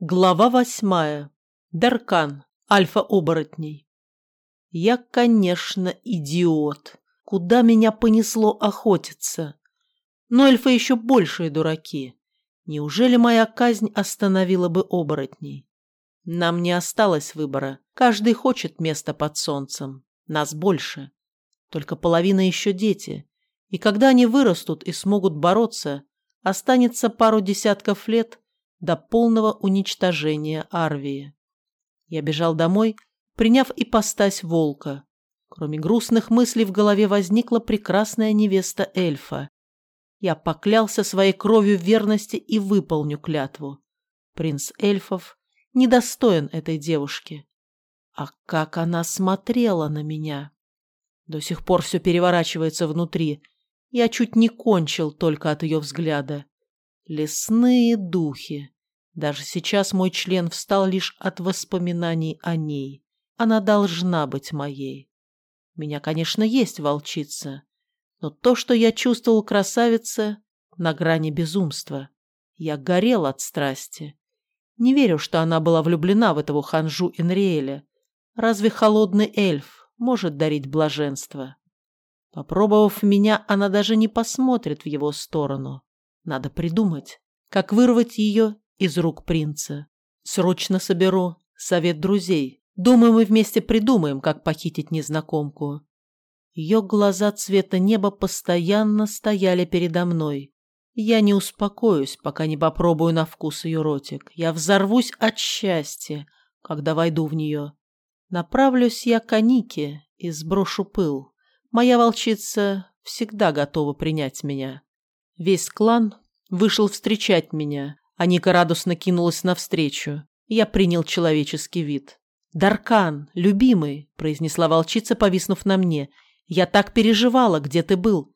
Глава восьмая. Даркан. Альфа-оборотней. Я, конечно, идиот. Куда меня понесло охотиться? Но эльфы еще большие дураки. Неужели моя казнь остановила бы оборотней? Нам не осталось выбора. Каждый хочет место под солнцем. Нас больше. Только половина еще дети. И когда они вырастут и смогут бороться, останется пару десятков лет – до полного уничтожения Арвии. Я бежал домой, приняв ипостась волка. Кроме грустных мыслей в голове возникла прекрасная невеста эльфа. Я поклялся своей кровью верности и выполню клятву. Принц эльфов недостоин этой девушки. А как она смотрела на меня! До сих пор все переворачивается внутри. Я чуть не кончил только от ее взгляда. Лесные духи. Даже сейчас мой член встал лишь от воспоминаний о ней. Она должна быть моей. У меня, конечно, есть волчица, но то, что я чувствовал красавица, на грани безумства. Я горел от страсти. Не верю, что она была влюблена в этого ханжу Энриэля. Разве холодный эльф может дарить блаженство? Попробовав меня, она даже не посмотрит в его сторону. Надо придумать, как вырвать ее из рук принца. Срочно соберу совет друзей. Думаю, мы вместе придумаем, как похитить незнакомку. Ее глаза цвета неба постоянно стояли передо мной. Я не успокоюсь, пока не попробую на вкус ее ротик. Я взорвусь от счастья, когда войду в нее. Направлюсь я к Анике и сброшу пыл. Моя волчица всегда готова принять меня. Весь клан вышел встречать меня. Аника радостно кинулась навстречу. Я принял человеческий вид. «Даркан, любимый», — произнесла волчица, повиснув на мне. «Я так переживала, где ты был».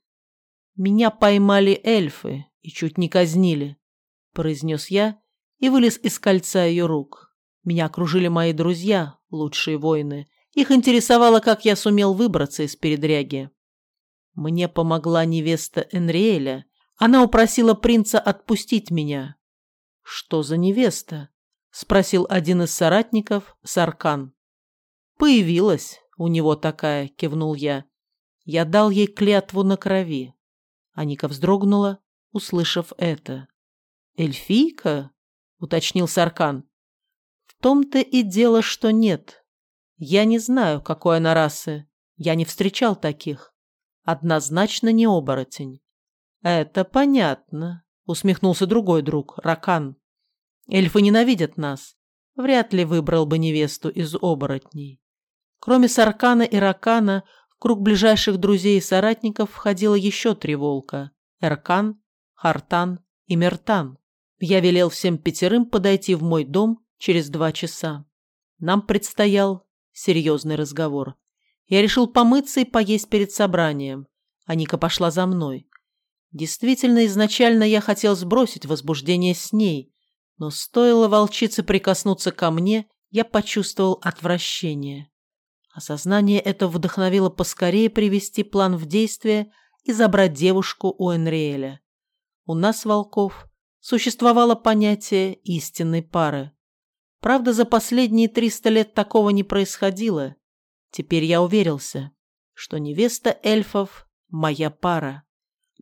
«Меня поймали эльфы и чуть не казнили», — произнес я и вылез из кольца ее рук. Меня окружили мои друзья, лучшие воины. Их интересовало, как я сумел выбраться из передряги. Мне помогла невеста Энриэля, она упросила принца отпустить меня. «Что за невеста?» — спросил один из соратников, Саркан. «Появилась у него такая», — кивнул я. Я дал ей клятву на крови. Аника вздрогнула, услышав это. «Эльфийка?» — уточнил Саркан. «В том-то и дело, что нет. Я не знаю, какой она расы. Я не встречал таких. Однозначно не оборотень. «Это понятно», — усмехнулся другой друг, Ракан. «Эльфы ненавидят нас. Вряд ли выбрал бы невесту из оборотней». Кроме Саркана и Ракана, в круг ближайших друзей и соратников входило еще три волка – Эркан, Хартан и Мертан. Я велел всем пятерым подойти в мой дом через два часа. Нам предстоял серьезный разговор. Я решил помыться и поесть перед собранием. Аника пошла за мной. Действительно, изначально я хотел сбросить возбуждение с ней, но стоило волчице прикоснуться ко мне, я почувствовал отвращение. Осознание это вдохновило поскорее привести план в действие и забрать девушку у Энриэля. У нас, волков, существовало понятие истинной пары. Правда, за последние триста лет такого не происходило. Теперь я уверился, что невеста эльфов – моя пара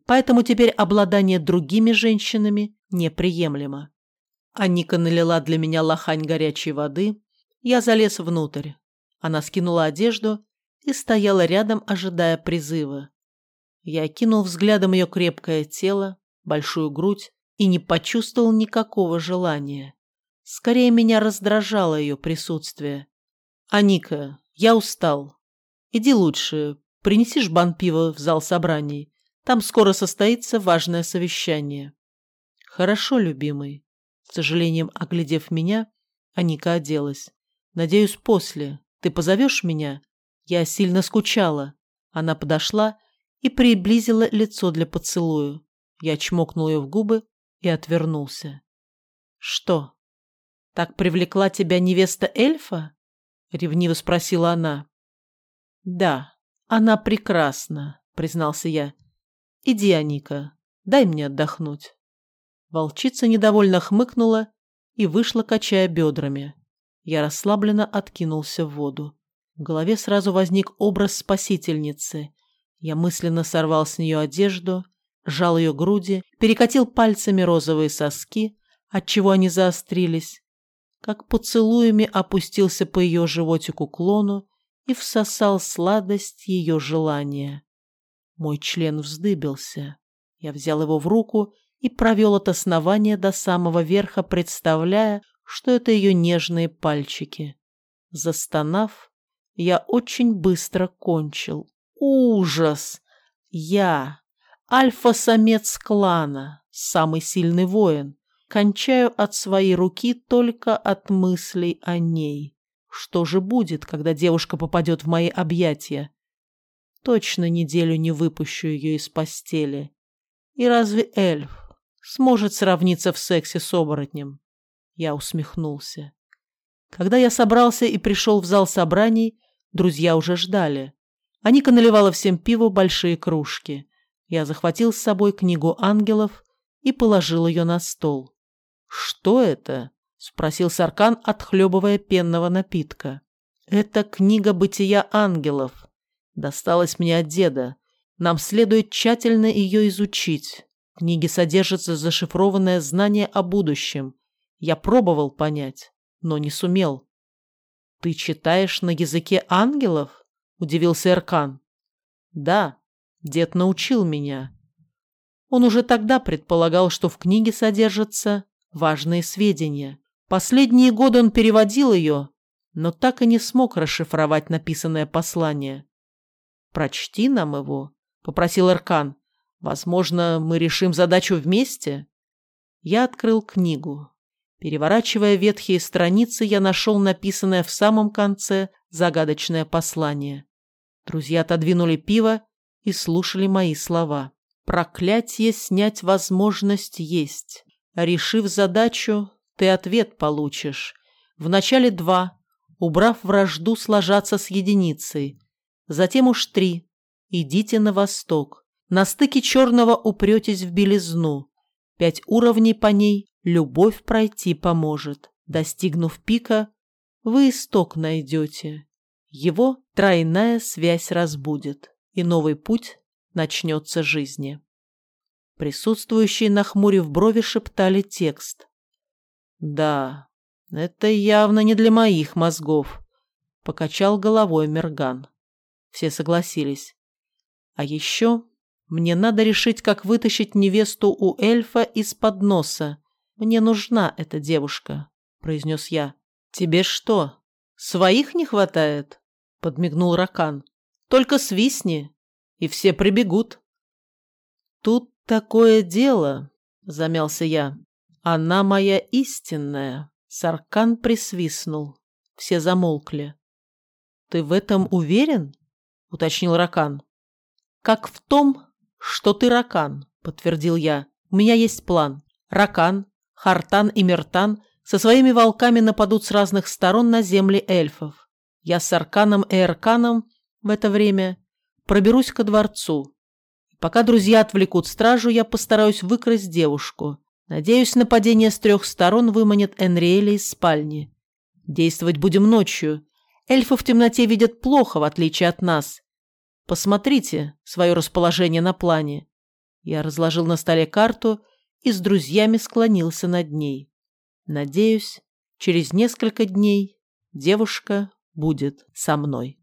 поэтому теперь обладание другими женщинами неприемлемо. Аника налила для меня лохань горячей воды, я залез внутрь. Она скинула одежду и стояла рядом, ожидая призыва. Я кинул взглядом ее крепкое тело, большую грудь и не почувствовал никакого желания. Скорее меня раздражало ее присутствие. «Аника, я устал. Иди лучше, принеси жбан пива в зал собраний. Там скоро состоится важное совещание. Хорошо, любимый. С сожалением оглядев меня, Аника оделась. Надеюсь, после. Ты позовешь меня? Я сильно скучала. Она подошла и приблизила лицо для поцелуя. Я чмокнул ее в губы и отвернулся. Что? Так привлекла тебя невеста эльфа? Ревниво спросила она. Да, она прекрасна, признался я. «Иди, Аника, дай мне отдохнуть». Волчица недовольно хмыкнула и вышла, качая бедрами. Я расслабленно откинулся в воду. В голове сразу возник образ спасительницы. Я мысленно сорвал с нее одежду, сжал ее груди, перекатил пальцами розовые соски, отчего они заострились, как поцелуями опустился по ее животику клону и всосал сладость ее желания. Мой член вздыбился. Я взял его в руку и провел от основания до самого верха, представляя, что это ее нежные пальчики. Застонав, я очень быстро кончил. Ужас! Я, альфа-самец клана, самый сильный воин, кончаю от своей руки только от мыслей о ней. Что же будет, когда девушка попадет в мои объятия? Точно неделю не выпущу ее из постели. И разве эльф сможет сравниться в сексе с оборотнем? Я усмехнулся. Когда я собрался и пришел в зал собраний, Друзья уже ждали. Аника наливала всем пиво большие кружки. Я захватил с собой книгу ангелов и положил ее на стол. «Что это?» — спросил Саркан, отхлебывая пенного напитка. «Это книга бытия ангелов. Досталась мне от деда. Нам следует тщательно ее изучить. В книге содержится зашифрованное знание о будущем. Я пробовал понять, но не сумел. «Ты читаешь на языке ангелов?» – удивился Эркан. «Да, дед научил меня». Он уже тогда предполагал, что в книге содержатся важные сведения. Последние годы он переводил ее, но так и не смог расшифровать написанное послание. «Прочти нам его», — попросил Эркан. «Возможно, мы решим задачу вместе?» Я открыл книгу. Переворачивая ветхие страницы, я нашел написанное в самом конце загадочное послание. Друзья отодвинули пиво и слушали мои слова. «Проклятие снять возможность есть. Решив задачу, ты ответ получишь. Вначале два, убрав вражду, сложаться с единицей. Затем уж три. Идите на восток. На стыке черного упретесь в белизну. Пять уровней по ней любовь пройти поможет. Достигнув пика, вы исток найдете. Его тройная связь разбудит, и новый путь начнется жизни. Присутствующие на хмуре в брови шептали текст. «Да, это явно не для моих мозгов», — покачал головой Мерган. Все согласились. «А еще мне надо решить, как вытащить невесту у эльфа из-под носа. Мне нужна эта девушка», — произнес я. «Тебе что, своих не хватает?» — подмигнул Ракан. «Только свистни, и все прибегут». «Тут такое дело», — замялся я. «Она моя истинная». Саркан присвистнул. Все замолкли. «Ты в этом уверен?» — уточнил Ракан. «Как в том, «Что ты Ракан?» – подтвердил я. «У меня есть план. Ракан, Хартан и Мертан со своими волками нападут с разных сторон на земли эльфов. Я с Арканом и Эрканом в это время проберусь ко дворцу. Пока друзья отвлекут стражу, я постараюсь выкрасть девушку. Надеюсь, нападение с трех сторон выманит Энриэля из спальни. Действовать будем ночью. Эльфы в темноте видят плохо, в отличие от нас. Посмотрите свое расположение на плане. Я разложил на столе карту и с друзьями склонился над ней. Надеюсь, через несколько дней девушка будет со мной.